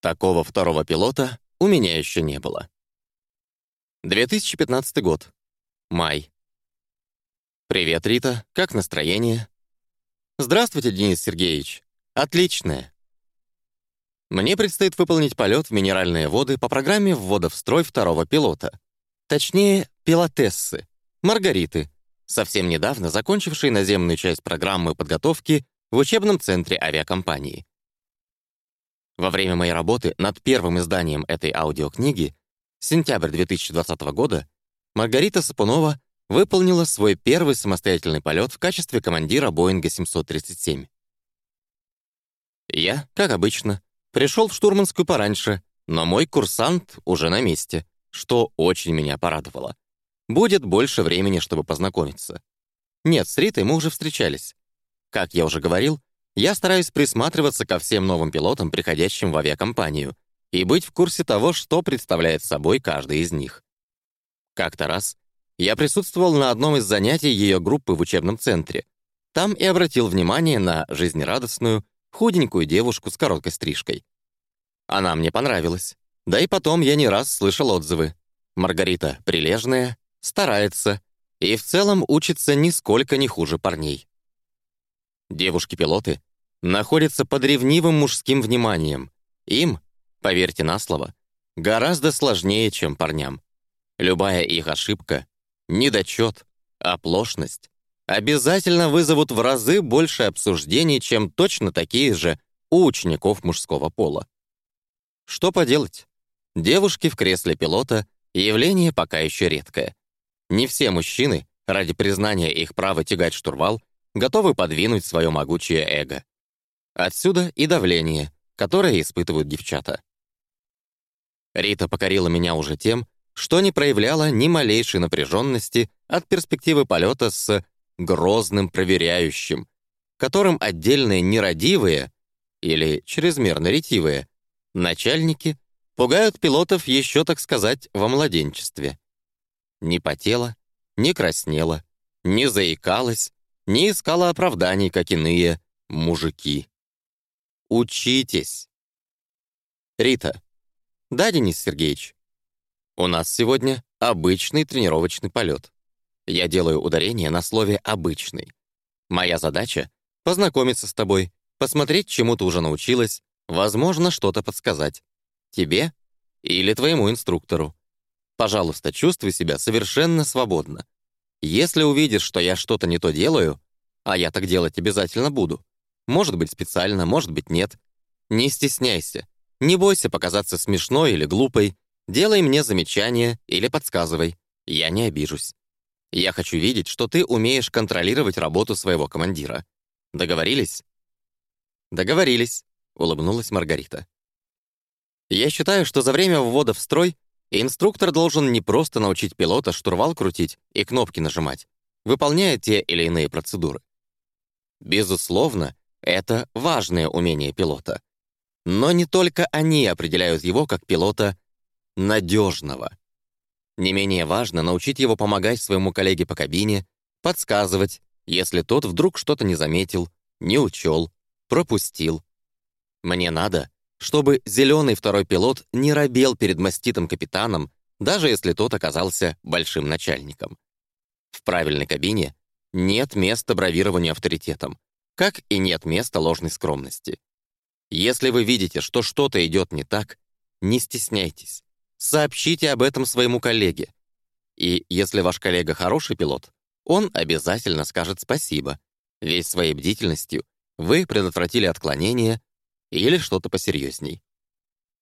Такого второго пилота у меня еще не было. 2015 год. Май. «Привет, Рита. Как настроение?» «Здравствуйте, Денис Сергеевич. Отличное. Мне предстоит выполнить полет в минеральные воды по программе ввода в строй второго пилота. Точнее, пилотессы, Маргариты, совсем недавно закончившей наземную часть программы подготовки в учебном центре авиакомпании. Во время моей работы над первым изданием этой аудиокниги, сентябрь 2020 года, Маргарита Сапунова выполнила свой первый самостоятельный полет в качестве командира Боинга 737. Я, как обычно, пришел в штурманскую пораньше, но мой курсант уже на месте, что очень меня порадовало. Будет больше времени, чтобы познакомиться. Нет, с Ритой мы уже встречались. Как я уже говорил, я стараюсь присматриваться ко всем новым пилотам, приходящим в авиакомпанию, и быть в курсе того, что представляет собой каждый из них. Как-то раз я присутствовал на одном из занятий ее группы в учебном центре. Там и обратил внимание на жизнерадостную, худенькую девушку с короткой стрижкой. Она мне понравилась. Да и потом я не раз слышал отзывы. Маргарита прилежная, старается и в целом учится нисколько не хуже парней. Девушки-пилоты находятся под ревнивым мужским вниманием. Им, поверьте на слово, гораздо сложнее, чем парням. Любая их ошибка недочет, оплошность обязательно вызовут в разы больше обсуждений, чем точно такие же у учеников мужского пола. Что поделать? Девушки в кресле пилота — явление пока еще редкое. Не все мужчины, ради признания их права тягать штурвал, готовы подвинуть свое могучее эго. Отсюда и давление, которое испытывают девчата. Рита покорила меня уже тем, что не проявляла ни малейшей напряженности от перспективы полета с грозным проверяющим, которым отдельные нерадивые или чрезмерно ретивые начальники пугают пилотов еще, так сказать, во младенчестве. Не потела, не краснела, не заикалась, не искала оправданий, как иные мужики. Учитесь. Рита. Да, Денис Сергеевич? У нас сегодня обычный тренировочный полет. Я делаю ударение на слове «обычный». Моя задача — познакомиться с тобой, посмотреть, чему ты уже научилась, возможно, что-то подсказать. Тебе или твоему инструктору. Пожалуйста, чувствуй себя совершенно свободно. Если увидишь, что я что-то не то делаю, а я так делать обязательно буду, может быть, специально, может быть, нет, не стесняйся, не бойся показаться смешной или глупой, Делай мне замечания или подсказывай. Я не обижусь. Я хочу видеть, что ты умеешь контролировать работу своего командира. Договорились? Договорились, улыбнулась Маргарита. Я считаю, что за время ввода в строй инструктор должен не просто научить пилота штурвал крутить и кнопки нажимать, выполняя те или иные процедуры. Безусловно, это важное умение пилота. Но не только они определяют его как пилота надежного. Не менее важно научить его помогать своему коллеге по кабине, подсказывать, если тот вдруг что-то не заметил, не учел, пропустил. Мне надо, чтобы зеленый второй пилот не робел перед маститым капитаном, даже если тот оказался большим начальником. В правильной кабине нет места бравированию авторитетом, как и нет места ложной скромности. Если вы видите, что что-то идет не так, не стесняйтесь. Сообщите об этом своему коллеге. И если ваш коллега хороший пилот, он обязательно скажет спасибо, ведь своей бдительностью вы предотвратили отклонение или что-то посерьезней.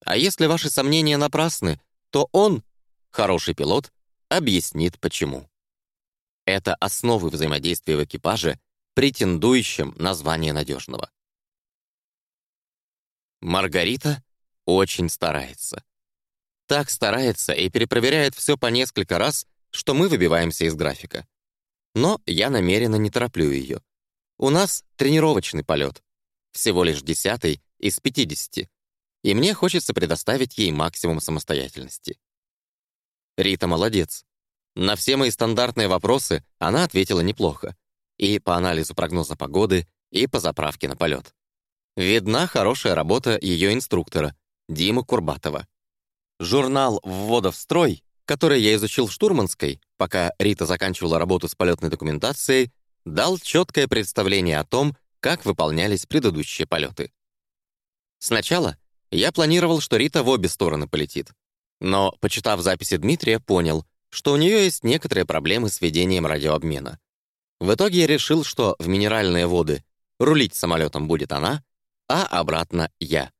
А если ваши сомнения напрасны, то он, хороший пилот, объяснит почему. Это основы взаимодействия в экипаже, претендующем на звание надежного. Маргарита очень старается так старается и перепроверяет все по несколько раз, что мы выбиваемся из графика. Но я намеренно не тороплю ее. У нас тренировочный полет, всего лишь десятый из 50, и мне хочется предоставить ей максимум самостоятельности. Рита молодец. На все мои стандартные вопросы она ответила неплохо. И по анализу прогноза погоды, и по заправке на полет. Видна хорошая работа ее инструктора, Димы Курбатова. Журнал «Ввода в строй», который я изучил в штурманской, пока Рита заканчивала работу с полетной документацией, дал четкое представление о том, как выполнялись предыдущие полеты. Сначала я планировал, что Рита в обе стороны полетит. Но, почитав записи Дмитрия, понял, что у нее есть некоторые проблемы с ведением радиообмена. В итоге я решил, что в минеральные воды рулить самолетом будет она, а обратно я,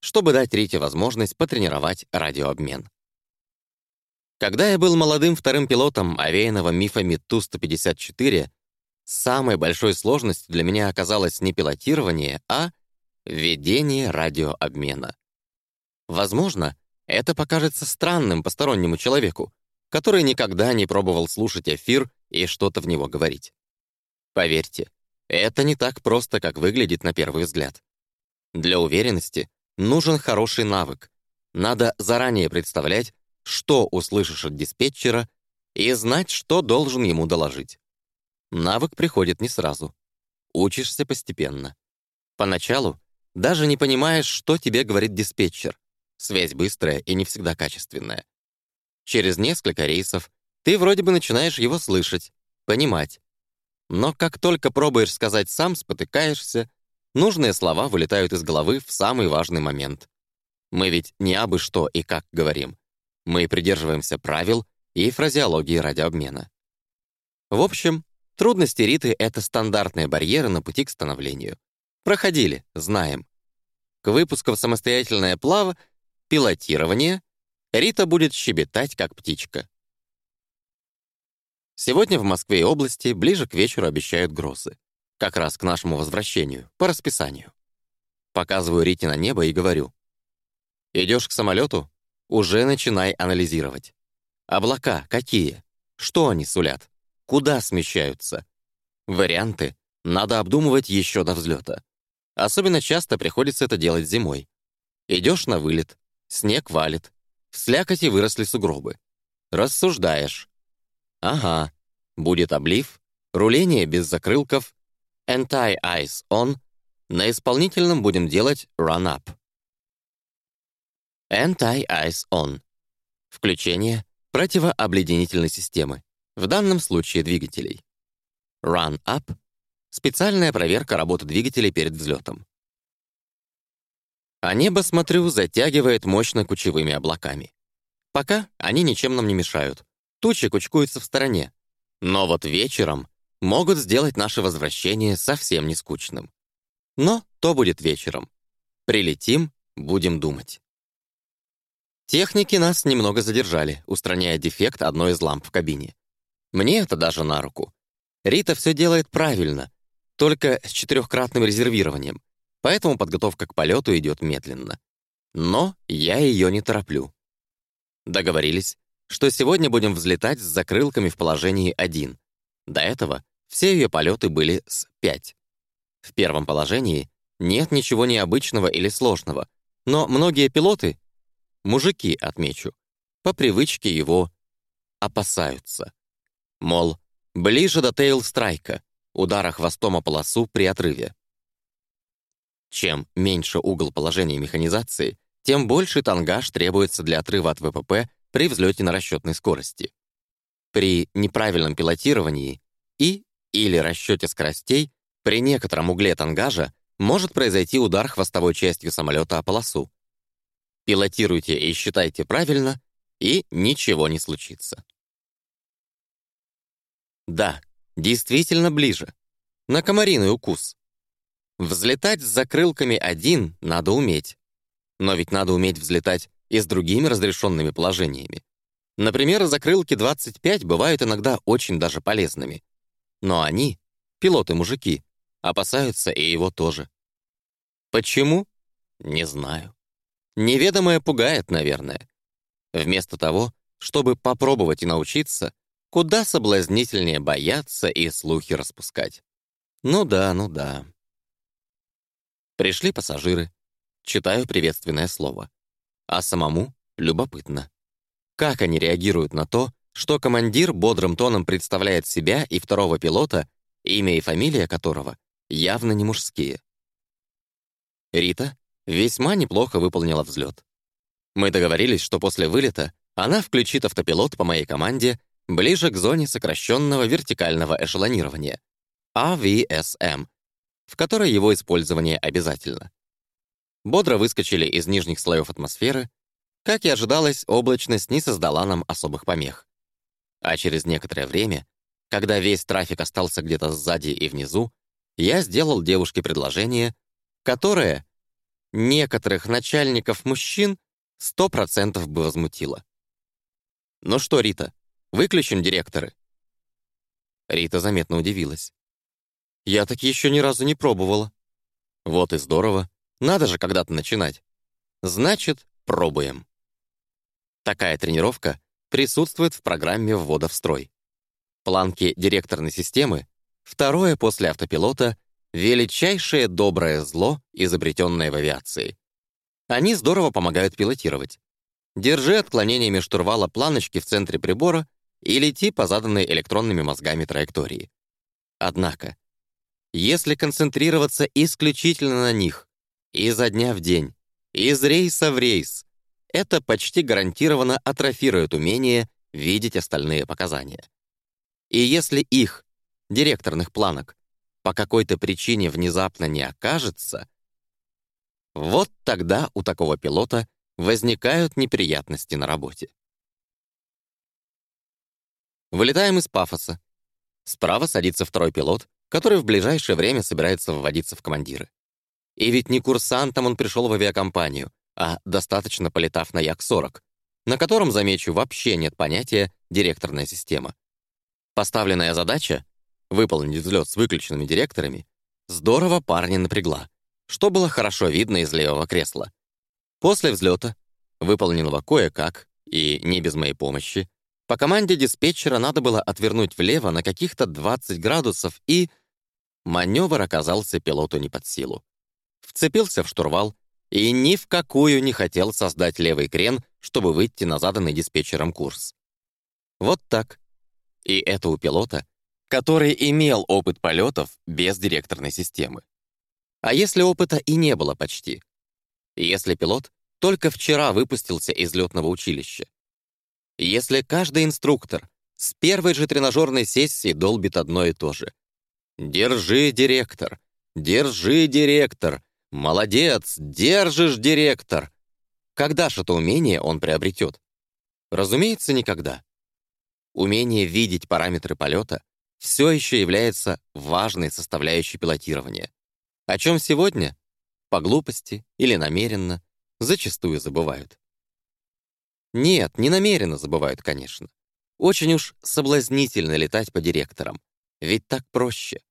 чтобы дать Рите возможность потренировать радиообмен. Когда я был молодым вторым пилотом овеянного мифами Ту-154, самой большой сложностью для меня оказалось не пилотирование, а ведение радиообмена. Возможно, это покажется странным постороннему человеку, который никогда не пробовал слушать эфир и что-то в него говорить. Поверьте, это не так просто, как выглядит на первый взгляд. Для уверенности нужен хороший навык. Надо заранее представлять, что услышишь от диспетчера, и знать, что должен ему доложить. Навык приходит не сразу. Учишься постепенно. Поначалу даже не понимаешь, что тебе говорит диспетчер. Связь быстрая и не всегда качественная. Через несколько рейсов ты вроде бы начинаешь его слышать, понимать. Но как только пробуешь сказать сам, спотыкаешься, нужные слова вылетают из головы в самый важный момент. Мы ведь не абы что и как говорим. Мы придерживаемся правил и фразеологии радиообмена. В общем, трудности Риты — это стандартные барьеры на пути к становлению. Проходили, знаем. К выпуску в самостоятельное плаво, пилотирование, Рита будет щебетать, как птичка. Сегодня в Москве и области ближе к вечеру обещают грозы. Как раз к нашему возвращению, по расписанию. Показываю Рите на небо и говорю. Идешь к самолету, уже начинай анализировать. Облака какие? Что они сулят? Куда смещаются? Варианты надо обдумывать еще до взлета. Особенно часто приходится это делать зимой. Идешь на вылет, снег валит, в слякоти выросли сугробы. Рассуждаешь. Ага, будет облив, руление без закрылков, anti-ice on, на исполнительном будем делать run-up. Anti-ice on. Включение противообледенительной системы, в данном случае двигателей. Run-up — специальная проверка работы двигателей перед взлетом. А небо, смотрю, затягивает мощно кучевыми облаками. Пока они ничем нам не мешают. Тучи кучкуются в стороне. Но вот вечером могут сделать наше возвращение совсем не скучным. Но то будет вечером. Прилетим, будем думать. Техники нас немного задержали, устраняя дефект одной из ламп в кабине. Мне это даже на руку. Рита все делает правильно, только с четырехкратным резервированием, поэтому подготовка к полету идет медленно. Но я ее не тороплю. Договорились, что сегодня будем взлетать с закрылками в положении 1. До этого все ее полеты были с 5. В первом положении нет ничего необычного или сложного, но многие пилоты Мужики, отмечу, по привычке его опасаются. Мол, ближе до тейл-страйка, удара хвостом о полосу при отрыве. Чем меньше угол положения механизации, тем больше тангаж требуется для отрыва от ВПП при взлете на расчетной скорости. При неправильном пилотировании и или расчете скоростей при некотором угле тангажа может произойти удар хвостовой частью самолета о полосу, пилотируйте и считайте правильно, и ничего не случится. Да, действительно ближе. На комариный укус. Взлетать с закрылками один надо уметь. Но ведь надо уметь взлетать и с другими разрешенными положениями. Например, закрылки 25 бывают иногда очень даже полезными. Но они, пилоты-мужики, опасаются и его тоже. Почему? Не знаю. Неведомое пугает, наверное. Вместо того, чтобы попробовать и научиться, куда соблазнительнее бояться и слухи распускать. Ну да, ну да. Пришли пассажиры. Читаю приветственное слово. А самому любопытно. Как они реагируют на то, что командир бодрым тоном представляет себя и второго пилота, имя и фамилия которого явно не мужские. Рита весьма неплохо выполнила взлет. Мы договорились, что после вылета она включит автопилот по моей команде ближе к зоне сокращенного вертикального эшелонирования AVSM, в которой его использование обязательно. Бодро выскочили из нижних слоев атмосферы. Как и ожидалось, облачность не создала нам особых помех. А через некоторое время, когда весь трафик остался где-то сзади и внизу, я сделал девушке предложение, которое некоторых начальников мужчин сто процентов бы возмутило. «Ну что, Рита, выключим директоры?» Рита заметно удивилась. «Я так еще ни разу не пробовала». «Вот и здорово. Надо же когда-то начинать. Значит, пробуем». Такая тренировка присутствует в программе ввода в строй. Планки директорной системы — второе после автопилота величайшее доброе зло, изобретенное в авиации. Они здорово помогают пилотировать. Держи отклонениями штурвала планочки в центре прибора и лети по заданной электронными мозгами траектории. Однако, если концентрироваться исключительно на них, изо дня в день, из рейса в рейс, это почти гарантированно атрофирует умение видеть остальные показания. И если их, директорных планок, по какой-то причине внезапно не окажется, вот тогда у такого пилота возникают неприятности на работе. Вылетаем из пафоса. Справа садится второй пилот, который в ближайшее время собирается вводиться в командиры. И ведь не курсантом он пришел в авиакомпанию, а достаточно полетав на Як-40, на котором, замечу, вообще нет понятия «директорная система». Поставленная задача выполнить взлет с выключенными директорами, здорово парня напрягла, что было хорошо видно из левого кресла. После взлета, выполненного кое-как и не без моей помощи, по команде диспетчера надо было отвернуть влево на каких-то 20 градусов, и маневр оказался пилоту не под силу. Вцепился в штурвал и ни в какую не хотел создать левый крен, чтобы выйти на заданный диспетчером курс. Вот так. И это у пилота, который имел опыт полетов без директорной системы. А если опыта и не было почти? Если пилот только вчера выпустился из летного училища? Если каждый инструктор с первой же тренажерной сессии долбит одно и то же. «Держи, директор! Держи, директор! Молодец! Держишь, директор!» Когда же это умение он приобретет? Разумеется, никогда. Умение видеть параметры полета все еще является важной составляющей пилотирования. О чем сегодня, по глупости или намеренно, зачастую забывают. Нет, не намеренно забывают, конечно. Очень уж соблазнительно летать по директорам. Ведь так проще.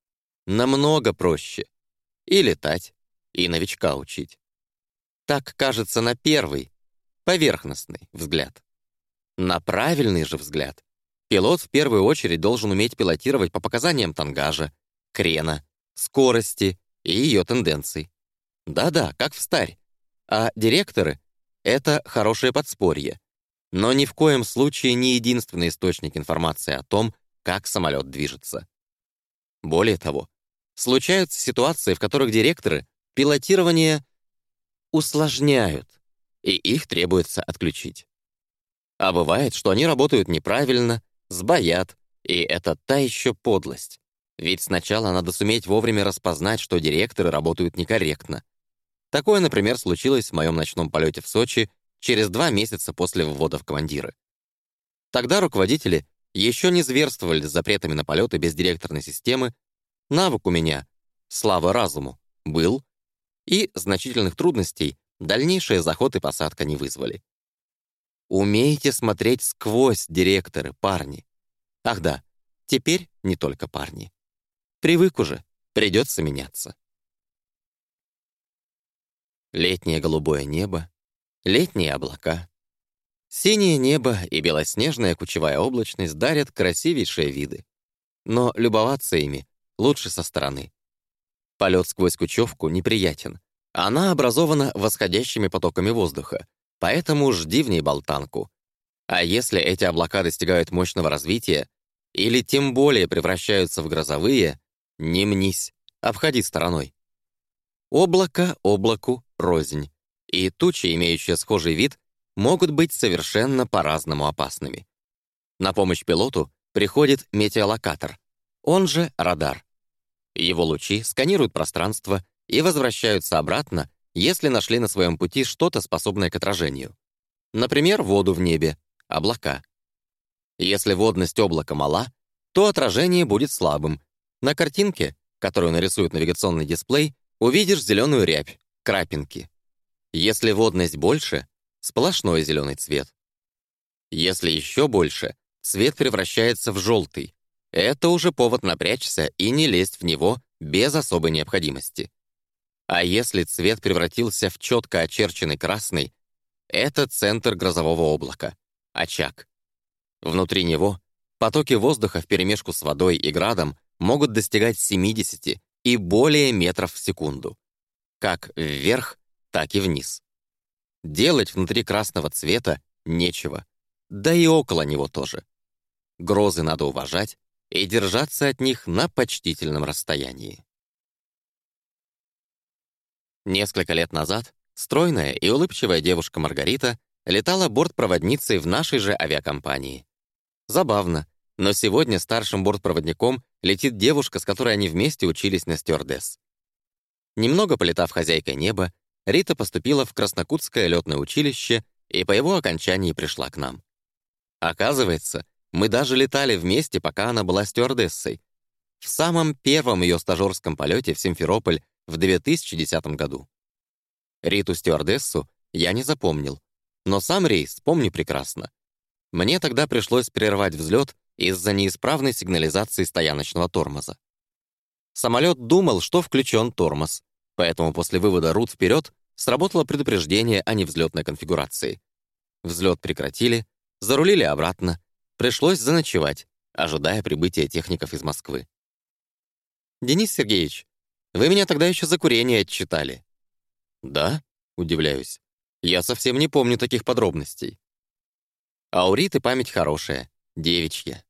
Намного проще. И летать, и новичка учить. Так кажется на первый, поверхностный взгляд. На правильный же взгляд пилот в первую очередь должен уметь пилотировать по показаниям тангажа, крена, скорости и ее тенденций. Да-да, как в старь. А директоры — это хорошее подспорье, но ни в коем случае не единственный источник информации о том, как самолет движется. Более того, случаются ситуации, в которых директоры пилотирование усложняют, и их требуется отключить. А бывает, что они работают неправильно, сбоят, и это та еще подлость. Ведь сначала надо суметь вовремя распознать, что директоры работают некорректно. Такое, например, случилось в моем ночном полете в Сочи через два месяца после ввода в командиры. Тогда руководители еще не зверствовали с запретами на полеты без директорной системы, навык у меня, слава разуму, был, и значительных трудностей дальнейшие заход и посадка не вызвали. Умейте смотреть сквозь директоры, парни. Ах да, теперь не только парни. Привык уже, придется меняться. Летнее голубое небо, Летние облака. Синее небо и белоснежная кучевая облачность дарят красивейшие виды. Но любоваться ими лучше со стороны. Полет сквозь кучевку неприятен. Она образована восходящими потоками воздуха, поэтому жди в ней болтанку. А если эти облака достигают мощного развития или тем более превращаются в грозовые, не мнись, обходи стороной. Облако облаку рознь и туча, имеющая схожий вид, могут быть совершенно по-разному опасными. На помощь пилоту приходит метеолокатор, он же радар. Его лучи сканируют пространство и возвращаются обратно, если нашли на своем пути что-то, способное к отражению. Например, воду в небе, облака. Если водность облака мала, то отражение будет слабым. На картинке, которую нарисует навигационный дисплей, увидишь зеленую рябь, крапинки. Если водность больше — сплошной зеленый цвет. Если еще больше, цвет превращается в желтый. Это уже повод напрячься и не лезть в него без особой необходимости. А если цвет превратился в четко очерченный красный, это центр грозового облака, очаг. Внутри него потоки воздуха вперемешку с водой и градом могут достигать 70 и более метров в секунду. Как вверх, так и вниз. Делать внутри красного цвета нечего, да и около него тоже. Грозы надо уважать и держаться от них на почтительном расстоянии. Несколько лет назад стройная и улыбчивая девушка Маргарита летала бортпроводницей в нашей же авиакомпании. Забавно, но сегодня старшим бортпроводником летит девушка, с которой они вместе учились на стюардесс. Немного полетав хозяйкой неба, Рита поступила в Краснокутское летное училище и по его окончании пришла к нам. Оказывается, мы даже летали вместе, пока она была стюардессой. В самом первом ее стажерском полете в Симферополь в 2010 году. Риту стюардессу я не запомнил, но сам рейс помню прекрасно. Мне тогда пришлось прервать взлет из-за неисправной сигнализации стояночного тормоза. Самолет думал, что включен тормоз, поэтому после вывода рут вперед сработало предупреждение о невзлетной конфигурации. Взлет прекратили, зарулили обратно, пришлось заночевать, ожидая прибытия техников из Москвы. «Денис Сергеевич, вы меня тогда еще за курение отчитали». «Да?» — удивляюсь. «Я совсем не помню таких подробностей». А у Риты память хорошая, девичья.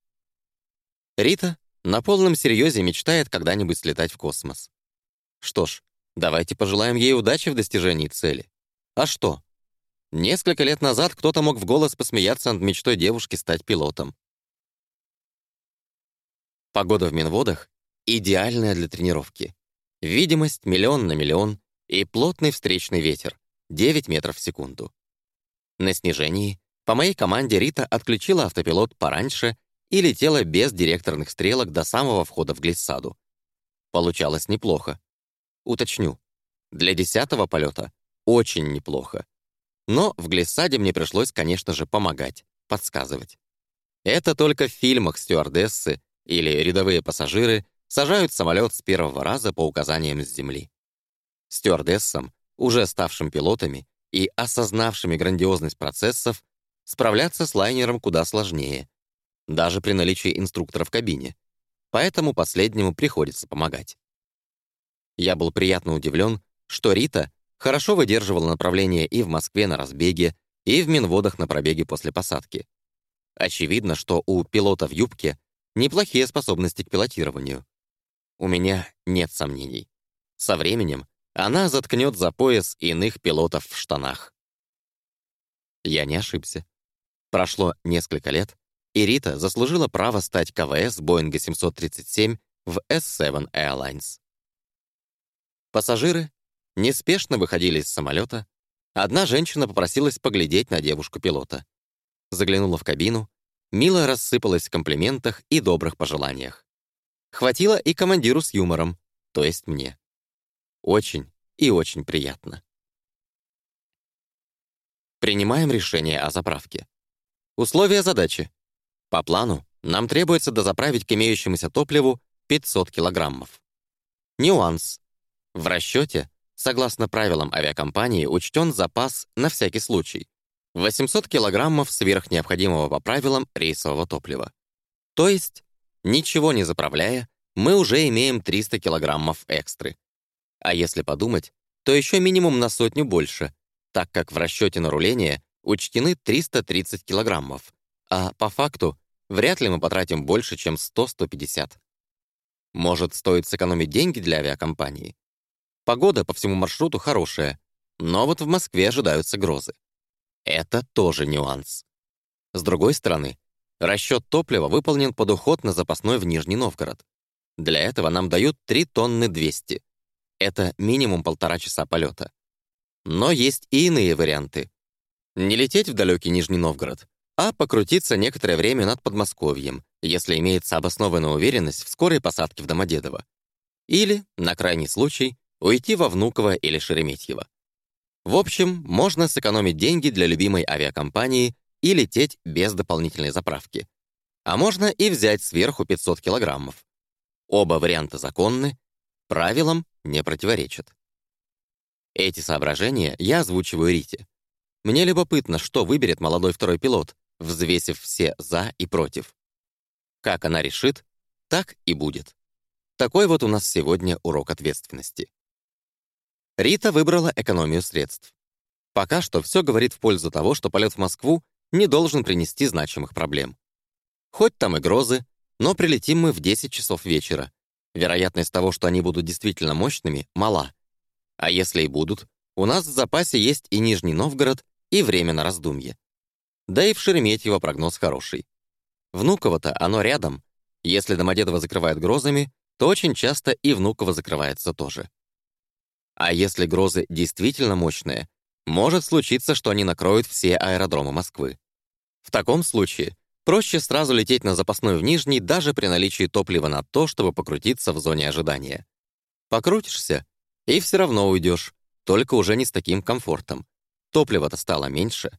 Рита на полном серьезе мечтает когда-нибудь слетать в космос. Что ж, давайте пожелаем ей удачи в достижении цели. А что? Несколько лет назад кто-то мог в голос посмеяться над мечтой девушки стать пилотом. Погода в Минводах идеальная для тренировки. Видимость миллион на миллион и плотный встречный ветер — 9 метров в секунду. На снижении по моей команде Рита отключила автопилот пораньше и летела без директорных стрелок до самого входа в глиссаду. Получалось неплохо. Уточню, для десятого полета очень неплохо. Но в глиссаде мне пришлось, конечно же, помогать, подсказывать. Это только в фильмах стюардессы или рядовые пассажиры сажают самолет с первого раза по указаниям с земли. Стюардессам, уже ставшим пилотами и осознавшими грандиозность процессов, Справляться с лайнером куда сложнее, даже при наличии инструктора в кабине, поэтому последнему приходится помогать. Я был приятно удивлен, что Рита хорошо выдерживала направление и в Москве на разбеге, и в Минводах на пробеге после посадки. Очевидно, что у пилота в юбке неплохие способности к пилотированию. У меня нет сомнений. Со временем она заткнет за пояс иных пилотов в штанах. Я не ошибся. Прошло несколько лет, и Рита заслужила право стать КВС Боинга 737 в S7 Airlines. Пассажиры неспешно выходили из самолета. Одна женщина попросилась поглядеть на девушку-пилота. Заглянула в кабину, мило рассыпалась в комплиментах и добрых пожеланиях. Хватило и командиру с юмором, то есть мне. Очень и очень приятно. Принимаем решение о заправке. Условия задачи. По плану нам требуется дозаправить к имеющемуся топливу 500 килограммов. Нюанс. В расчете, согласно правилам авиакомпании, учтен запас на всякий случай. 800 килограммов сверх необходимого по правилам рейсового топлива. То есть, ничего не заправляя, мы уже имеем 300 килограммов экстры. А если подумать, то еще минимум на сотню больше, так как в расчете на руление учтены 330 килограммов, а по факту вряд ли мы потратим больше, чем 100-150. Может, стоит сэкономить деньги для авиакомпании? Погода по всему маршруту хорошая, но вот в Москве ожидаются грозы. Это тоже нюанс. С другой стороны, расчет топлива выполнен под уход на запасной в Нижний Новгород. Для этого нам дают 3 тонны 200. Это минимум полтора часа полета. Но есть и иные варианты. Не лететь в далекий Нижний Новгород, а покрутиться некоторое время над Подмосковьем, если имеется обоснованная уверенность в скорой посадке в Домодедово. Или, на крайний случай, уйти во Внуково или Шереметьево. В общем, можно сэкономить деньги для любимой авиакомпании и лететь без дополнительной заправки. А можно и взять сверху 500 килограммов. Оба варианта законны, правилам не противоречат. Эти соображения я озвучиваю Рите. Мне любопытно, что выберет молодой второй пилот, взвесив все «за» и «против». Как она решит, так и будет. Такой вот у нас сегодня урок ответственности. Рита выбрала экономию средств. Пока что все говорит в пользу того, что полет в Москву не должен принести значимых проблем. Хоть там и грозы, но прилетим мы в 10 часов вечера. Вероятность того, что они будут действительно мощными, мала. А если и будут, у нас в запасе есть и Нижний Новгород, и время на раздумье. Да и в Шереметьево прогноз хороший. Внуково-то оно рядом. Если Домодедово закрывает грозами, то очень часто и Внуково закрывается тоже. А если грозы действительно мощные, может случиться, что они накроют все аэродромы Москвы. В таком случае проще сразу лететь на запасной в Нижний даже при наличии топлива на то, чтобы покрутиться в зоне ожидания. Покрутишься, и все равно уйдешь, только уже не с таким комфортом. Топлива-то стало меньше.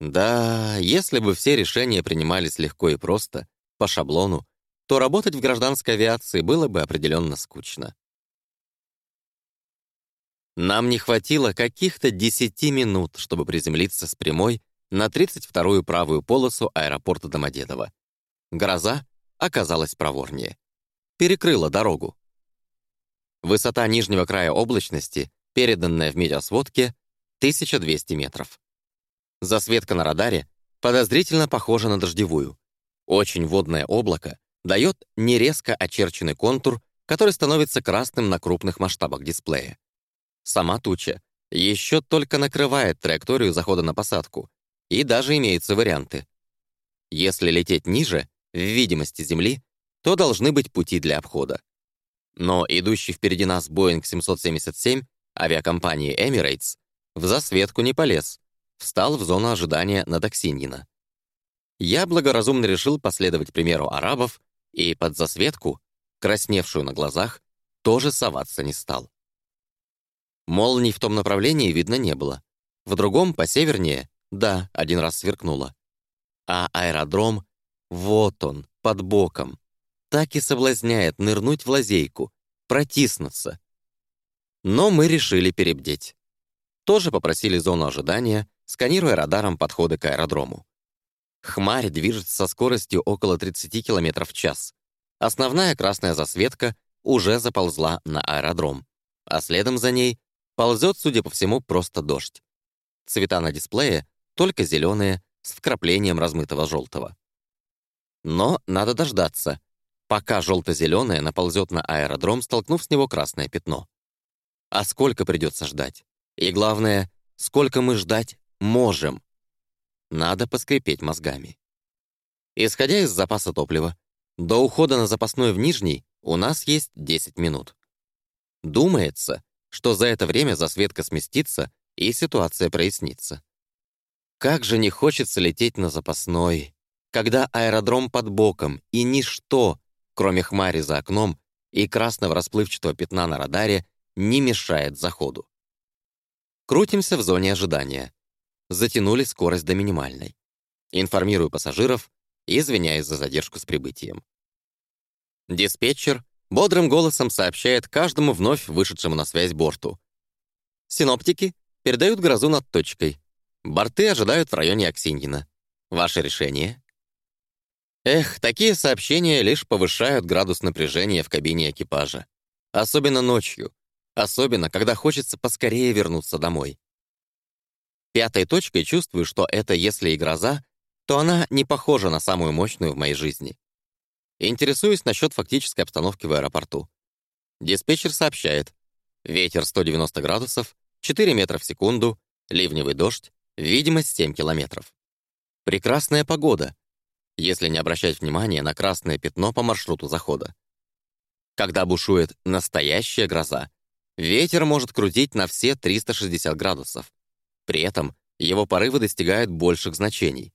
Да, если бы все решения принимались легко и просто, по шаблону, то работать в гражданской авиации было бы определенно скучно. Нам не хватило каких-то 10 минут, чтобы приземлиться с прямой на 32-ю правую полосу аэропорта Домодедово. Гроза оказалась проворнее. Перекрыла дорогу. Высота нижнего края облачности, переданная в метеосводке, 1200 метров. Засветка на радаре подозрительно похожа на дождевую. Очень водное облако дает нерезко очерченный контур, который становится красным на крупных масштабах дисплея. Сама туча еще только накрывает траекторию захода на посадку, и даже имеются варианты. Если лететь ниже, в видимости Земли, то должны быть пути для обхода. Но идущий впереди нас Boeing 777 авиакомпании Emirates в засветку не полез, встал в зону ожидания на Аксиньина. Я благоразумно решил последовать примеру арабов и под засветку, красневшую на глазах, тоже соваться не стал. Молний в том направлении видно не было. В другом, посевернее, да, один раз сверкнуло. А аэродром, вот он, под боком. Так и соблазняет нырнуть в лазейку, протиснуться. Но мы решили перебдеть. Тоже попросили зону ожидания, сканируя радаром подходы к аэродрому. Хмарь движется со скоростью около 30 км в час. Основная красная засветка уже заползла на аэродром, а следом за ней Ползет, судя по всему, просто дождь. Цвета на дисплее только зеленые, с вкраплением размытого желтого. Но надо дождаться, пока желто-зеленое наползет на аэродром, столкнув с него красное пятно. А сколько придется ждать? И главное, сколько мы ждать можем? Надо поскрипеть мозгами. Исходя из запаса топлива, до ухода на запасной в нижний у нас есть 10 минут. Думается, что за это время засветка сместится и ситуация прояснится. Как же не хочется лететь на запасной, когда аэродром под боком и ничто, кроме хмари за окном и красного расплывчатого пятна на радаре, не мешает заходу. Крутимся в зоне ожидания. Затянули скорость до минимальной. Информирую пассажиров и извиняюсь за задержку с прибытием. Диспетчер бодрым голосом сообщает каждому вновь вышедшему на связь борту. Синоптики передают грозу над точкой. Борты ожидают в районе Аксиньина. Ваше решение? Эх, такие сообщения лишь повышают градус напряжения в кабине экипажа. Особенно ночью. Особенно, когда хочется поскорее вернуться домой. Пятой точкой чувствую, что это если и гроза, то она не похожа на самую мощную в моей жизни. Интересуюсь насчет фактической обстановки в аэропорту. Диспетчер сообщает. Ветер 190 градусов, 4 метра в секунду, ливневый дождь, Видимость 7 километров. Прекрасная погода, если не обращать внимания на красное пятно по маршруту захода. Когда бушует настоящая гроза, ветер может крутить на все 360 градусов. При этом его порывы достигают больших значений.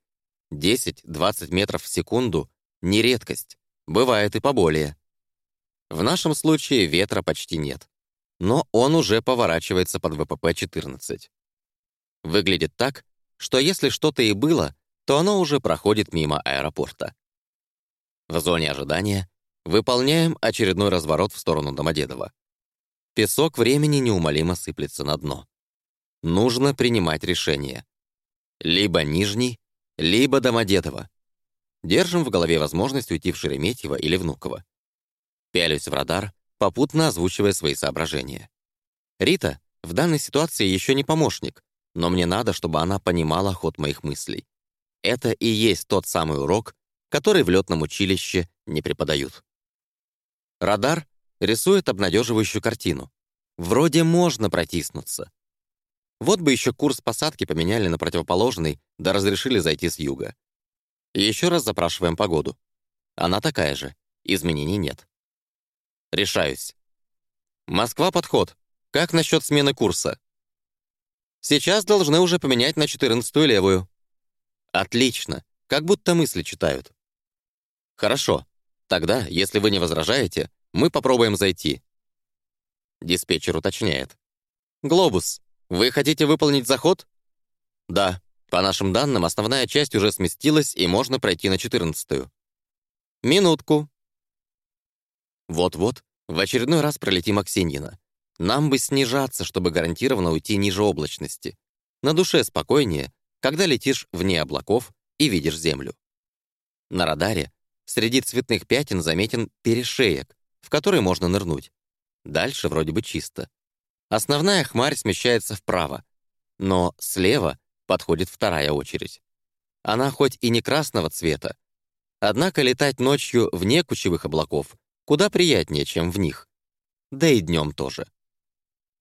10-20 метров в секунду — не редкость, бывает и поболее. В нашем случае ветра почти нет, но он уже поворачивается под ВПП-14. Выглядит так, что если что-то и было, то оно уже проходит мимо аэропорта. В зоне ожидания выполняем очередной разворот в сторону Домодедово. Песок времени неумолимо сыплется на дно. Нужно принимать решение. Либо Нижний, либо Домодедово. Держим в голове возможность уйти в Шереметьево или Внуково. Пялюсь в радар, попутно озвучивая свои соображения. Рита в данной ситуации еще не помощник, но мне надо, чтобы она понимала ход моих мыслей. Это и есть тот самый урок, который в летном училище не преподают. Радар рисует обнадеживающую картину. Вроде можно протиснуться. Вот бы еще курс посадки поменяли на противоположный, да разрешили зайти с юга. Еще раз запрашиваем погоду. Она такая же, изменений нет. Решаюсь. Москва, подход. Как насчет смены курса? Сейчас должны уже поменять на 14-ю левую. Отлично. Как будто мысли читают. Хорошо. Тогда, если вы не возражаете, мы попробуем зайти. Диспетчер уточняет. «Глобус, вы хотите выполнить заход?» «Да. По нашим данным, основная часть уже сместилась, и можно пройти на 14-ю». «Минутку». Вот-вот, в очередной раз пролетим Аксиньина. Нам бы снижаться, чтобы гарантированно уйти ниже облачности. На душе спокойнее, когда летишь вне облаков и видишь Землю. На радаре среди цветных пятен заметен перешеек, в который можно нырнуть. Дальше вроде бы чисто. Основная хмарь смещается вправо, но слева подходит вторая очередь. Она хоть и не красного цвета, однако летать ночью вне кучевых облаков куда приятнее, чем в них. Да и днем тоже.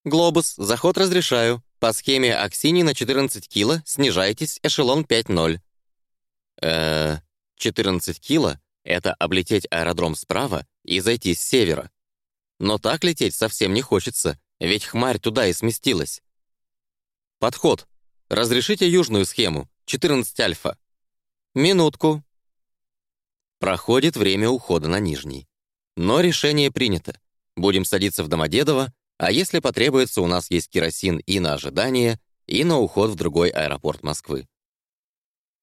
«Глобус, заход разрешаю. По схеме Аксини на 14 кило снижайтесь, эшелон 5-0». Э, 14 кило — это облететь аэродром справа и зайти с севера. Но так лететь совсем не хочется, ведь хмарь туда и сместилась. Подход. Разрешите южную схему, 14 альфа. Минутку. Проходит время ухода на нижний. Но решение принято. Будем садиться в Домодедово, а если потребуется, у нас есть керосин и на ожидание, и на уход в другой аэропорт Москвы.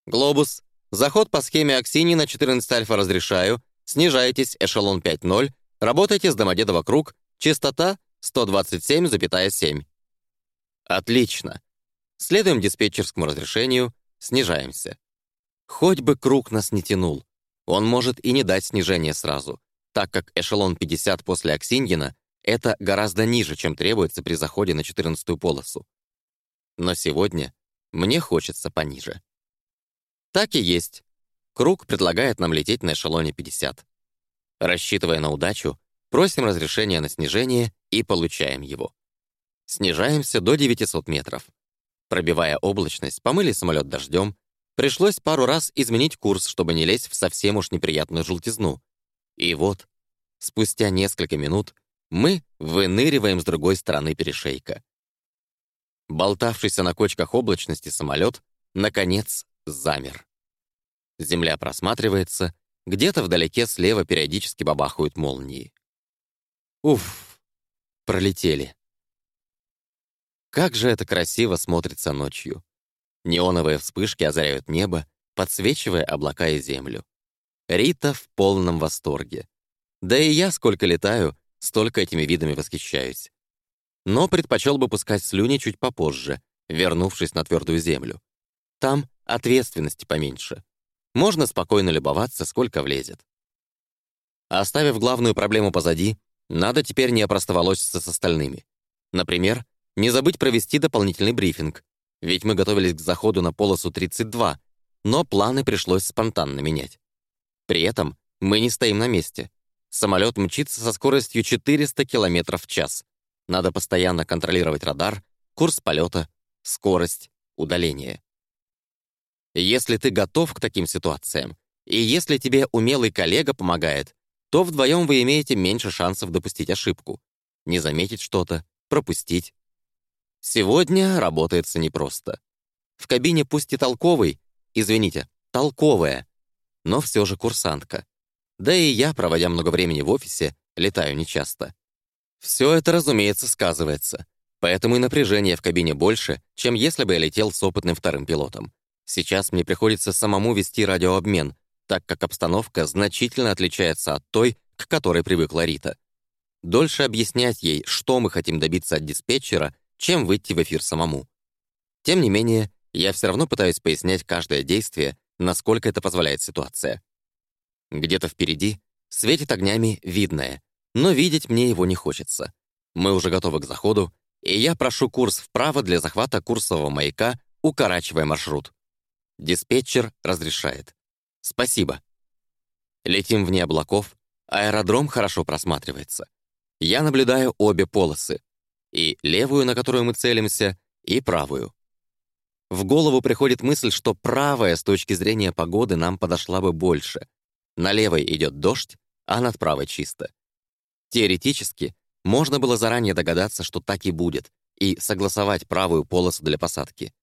Глобус. Заход по схеме Аксини на 14 альфа разрешаю. Снижайтесь, эшелон 5.0. Работайте с Домодедово круг. Частота 127,7. Отлично. Следуем диспетчерскому разрешению. Снижаемся. Хоть бы круг нас не тянул. Он может и не дать снижения сразу, так как эшелон 50 после Аксиньина это гораздо ниже, чем требуется при заходе на 14-ю полосу. Но сегодня мне хочется пониже. Так и есть. Круг предлагает нам лететь на эшелоне 50. Рассчитывая на удачу, просим разрешения на снижение и получаем его. Снижаемся до 900 метров. Пробивая облачность, помыли самолет дождем, пришлось пару раз изменить курс, чтобы не лезть в совсем уж неприятную желтизну. И вот, спустя несколько минут, мы выныриваем с другой стороны перешейка. Болтавшийся на кочках облачности самолет, наконец, замер. Земля просматривается, где-то вдалеке слева периодически бабахают молнии. Уф, пролетели. Как же это красиво смотрится ночью. Неоновые вспышки озаряют небо, подсвечивая облака и землю. Рита в полном восторге. Да и я, сколько летаю, Столько этими видами восхищаюсь. Но предпочел бы пускать слюни чуть попозже, вернувшись на твердую землю. Там ответственности поменьше. Можно спокойно любоваться, сколько влезет. Оставив главную проблему позади, надо теперь не опростоволоситься с остальными. Например, не забыть провести дополнительный брифинг, ведь мы готовились к заходу на полосу 32, но планы пришлось спонтанно менять. При этом мы не стоим на месте. Самолет мчится со скоростью 400 км в час. Надо постоянно контролировать радар, курс полета, скорость, удаление. Если ты готов к таким ситуациям, и если тебе умелый коллега помогает, то вдвоем вы имеете меньше шансов допустить ошибку, не заметить что-то, пропустить. Сегодня работается непросто. В кабине пусть и толковый, извините, толковая, но все же курсантка. Да и я, проводя много времени в офисе, летаю нечасто. Все это, разумеется, сказывается. Поэтому и напряжение в кабине больше, чем если бы я летел с опытным вторым пилотом. Сейчас мне приходится самому вести радиообмен, так как обстановка значительно отличается от той, к которой привыкла Рита. Дольше объяснять ей, что мы хотим добиться от диспетчера, чем выйти в эфир самому. Тем не менее, я все равно пытаюсь пояснять каждое действие, насколько это позволяет ситуация. Где-то впереди светит огнями видное, но видеть мне его не хочется. Мы уже готовы к заходу, и я прошу курс вправо для захвата курсового маяка, укорачивая маршрут. Диспетчер разрешает. Спасибо. Летим вне облаков, аэродром хорошо просматривается. Я наблюдаю обе полосы. И левую, на которую мы целимся, и правую. В голову приходит мысль, что правая с точки зрения погоды нам подошла бы больше. На левой идет дождь, а над правой чисто. Теоретически, можно было заранее догадаться, что так и будет, и согласовать правую полосу для посадки.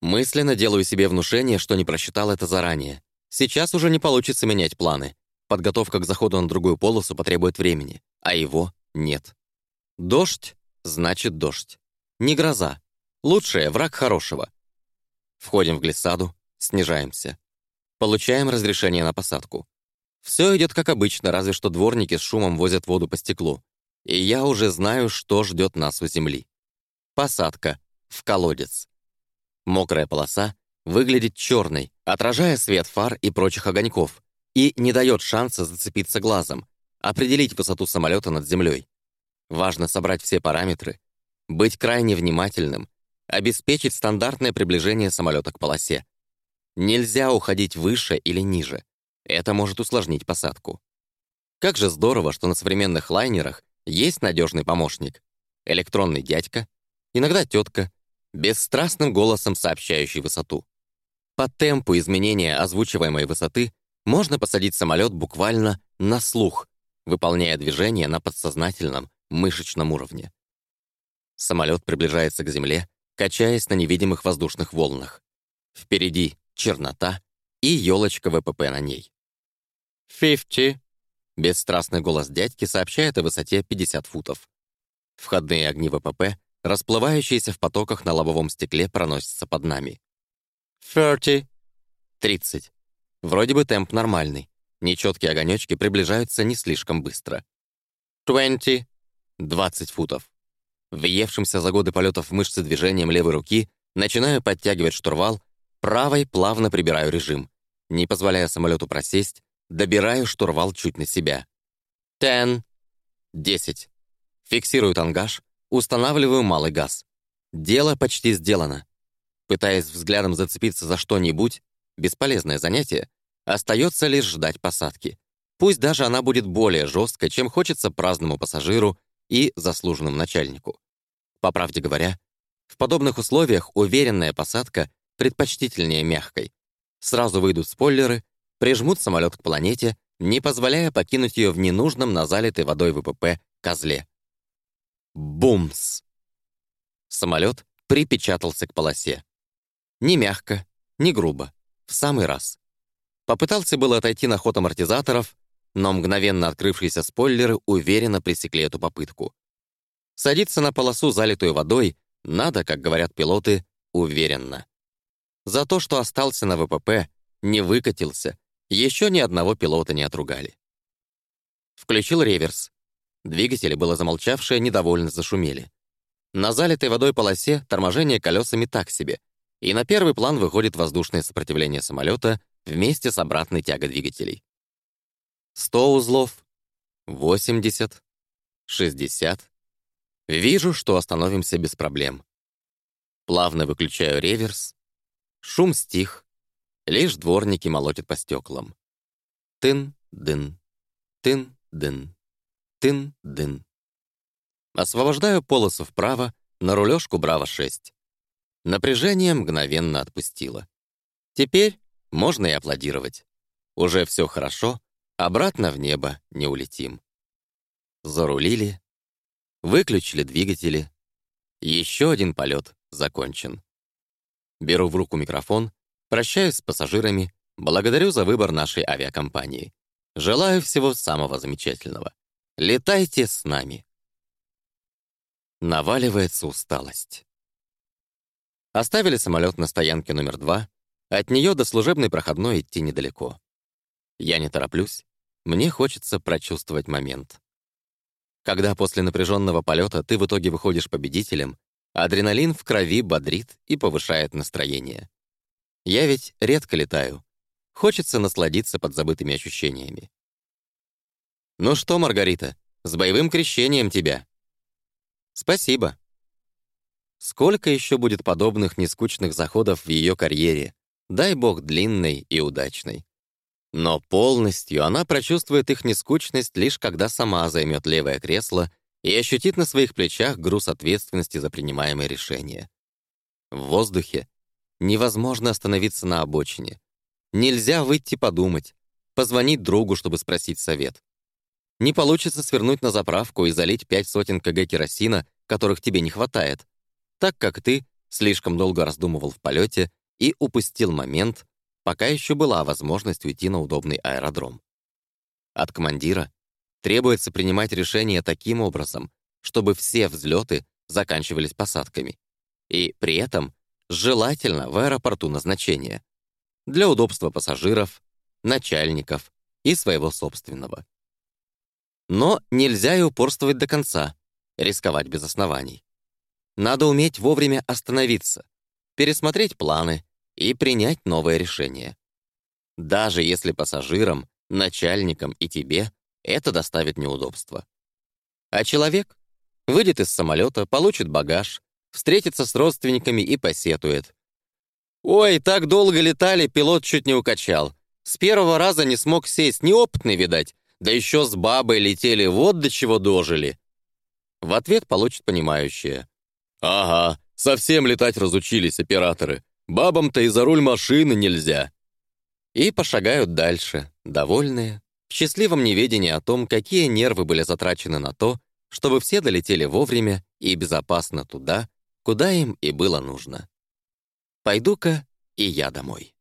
Мысленно делаю себе внушение, что не просчитал это заранее. Сейчас уже не получится менять планы. Подготовка к заходу на другую полосу потребует времени, а его нет. Дождь значит дождь. Не гроза. Лучшее — враг хорошего. Входим в глиссаду, снижаемся. Получаем разрешение на посадку. Все идет как обычно, разве что дворники с шумом возят воду по стеклу. И я уже знаю, что ждет нас у земли. Посадка в колодец. Мокрая полоса выглядит черной, отражая свет фар и прочих огоньков, и не дает шанса зацепиться глазом, определить высоту самолета над землей. Важно собрать все параметры, быть крайне внимательным, обеспечить стандартное приближение самолета к полосе. Нельзя уходить выше или ниже. Это может усложнить посадку. Как же здорово, что на современных лайнерах есть надежный помощник. Электронный дядька, иногда тетка, бесстрастным голосом сообщающий высоту. По темпу изменения озвучиваемой высоты можно посадить самолет буквально на слух, выполняя движение на подсознательном мышечном уровне. Самолет приближается к земле, качаясь на невидимых воздушных волнах. Впереди чернота и елочка ВПП на ней. «Фифти!» — бесстрастный голос дядьки сообщает о высоте 50 футов. Входные огни ВПП, расплывающиеся в потоках на лобовом стекле, проносятся под нами. «Ферти!» «Тридцать!» Вроде бы темп нормальный. Нечеткие огонечки приближаются не слишком быстро. «Твенти!» 20 футов. Въевшимся за годы полетов в мышцы движением левой руки начинаю подтягивать штурвал, правой плавно прибираю режим. Не позволяя самолету просесть, добираю штурвал чуть на себя. 10. 10. Фиксирую тангаж, устанавливаю малый газ. Дело почти сделано. Пытаясь взглядом зацепиться за что-нибудь, бесполезное занятие, остается лишь ждать посадки. Пусть даже она будет более жесткой, чем хочется праздному пассажиру и заслуженному начальнику. По правде говоря, в подобных условиях уверенная посадка предпочтительнее мягкой. Сразу выйдут спойлеры, прижмут самолет к планете, не позволяя покинуть ее в ненужном на залитой водой ВПП козле. Бумс! Самолет припечатался к полосе. Не мягко, не грубо, в самый раз. Попытался было отойти на ход амортизаторов, но мгновенно открывшиеся спойлеры уверенно пресекли эту попытку. Садиться на полосу, залитую водой, надо, как говорят пилоты, уверенно. За то, что остался на ВПП, не выкатился, еще ни одного пилота не отругали. Включил реверс. Двигатели, было замолчавшие, недовольно зашумели. На залитой водой полосе торможение колесами так себе, и на первый план выходит воздушное сопротивление самолета вместе с обратной тягой двигателей. 100 узлов, 80, 60. Вижу, что остановимся без проблем. Плавно выключаю реверс. Шум стих. Лишь дворники молотят по стеклам. Тын-дын, тын-дын, тын-дын. Освобождаю полосу вправо, на рулежку Браво-6. Напряжение мгновенно отпустило. Теперь можно и аплодировать. Уже все хорошо, обратно в небо не улетим. Зарулили, выключили двигатели. Еще один полет закончен. Беру в руку микрофон, прощаюсь с пассажирами, благодарю за выбор нашей авиакомпании. Желаю всего самого замечательного. Летайте с нами. Наваливается усталость. Оставили самолет на стоянке номер два. От нее до служебной проходной идти недалеко. Я не тороплюсь. Мне хочется прочувствовать момент. Когда после напряженного полета ты в итоге выходишь победителем, адреналин в крови бодрит и повышает настроение. Я ведь редко летаю. Хочется насладиться подзабытыми ощущениями. «Ну что, Маргарита, с боевым крещением тебя!» «Спасибо!» Сколько еще будет подобных нескучных заходов в ее карьере? Дай бог длинной и удачной. Но полностью она прочувствует их нескучность лишь когда сама займет левое кресло и ощутит на своих плечах груз ответственности за принимаемое решение. В воздухе невозможно остановиться на обочине. Нельзя выйти подумать, позвонить другу, чтобы спросить совет. Не получится свернуть на заправку и залить пять сотен кг керосина, которых тебе не хватает, так как ты слишком долго раздумывал в полете и упустил момент, пока еще была возможность уйти на удобный аэродром. От командира требуется принимать решения таким образом, чтобы все взлеты заканчивались посадками, и при этом желательно в аэропорту назначения, для удобства пассажиров, начальников и своего собственного. Но нельзя и упорствовать до конца, рисковать без оснований. Надо уметь вовремя остановиться, пересмотреть планы и принять новое решение. Даже если пассажирам, начальникам и тебе это доставит неудобства. А человек выйдет из самолета, получит багаж, встретится с родственниками и посетует. «Ой, так долго летали, пилот чуть не укачал. С первого раза не смог сесть, неопытный, видать. Да еще с бабой летели, вот до чего дожили. В ответ получит понимающее. «Ага, совсем летать разучились операторы. Бабам-то и за руль машины нельзя». И пошагают дальше, довольные, в счастливом неведении о том, какие нервы были затрачены на то, чтобы все долетели вовремя и безопасно туда, куда им и было нужно. Пойду-ка и я домой.